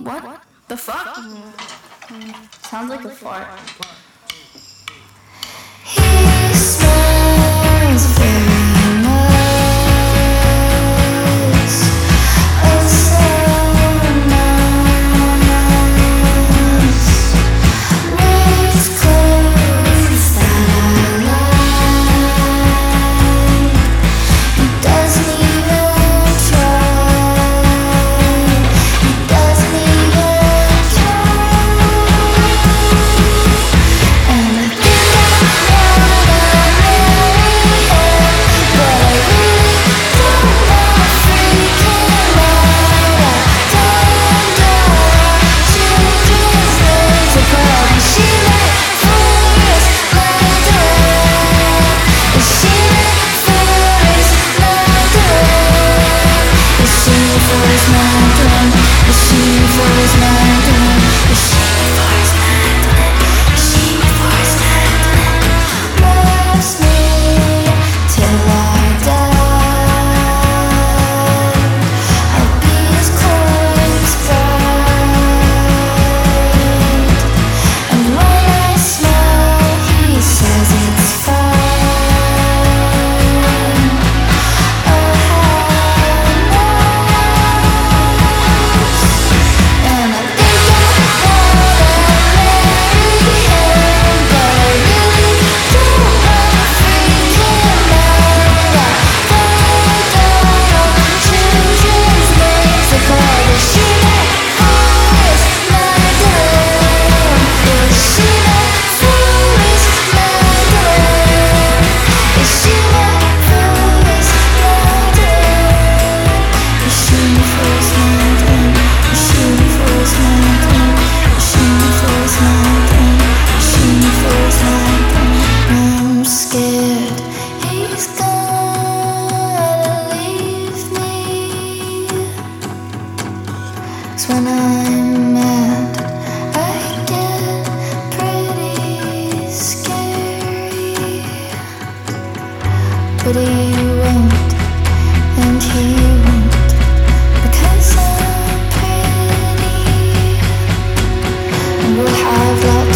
What? The fuck? Sounds like a fart. not,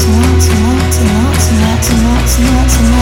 not, not, lots and lots.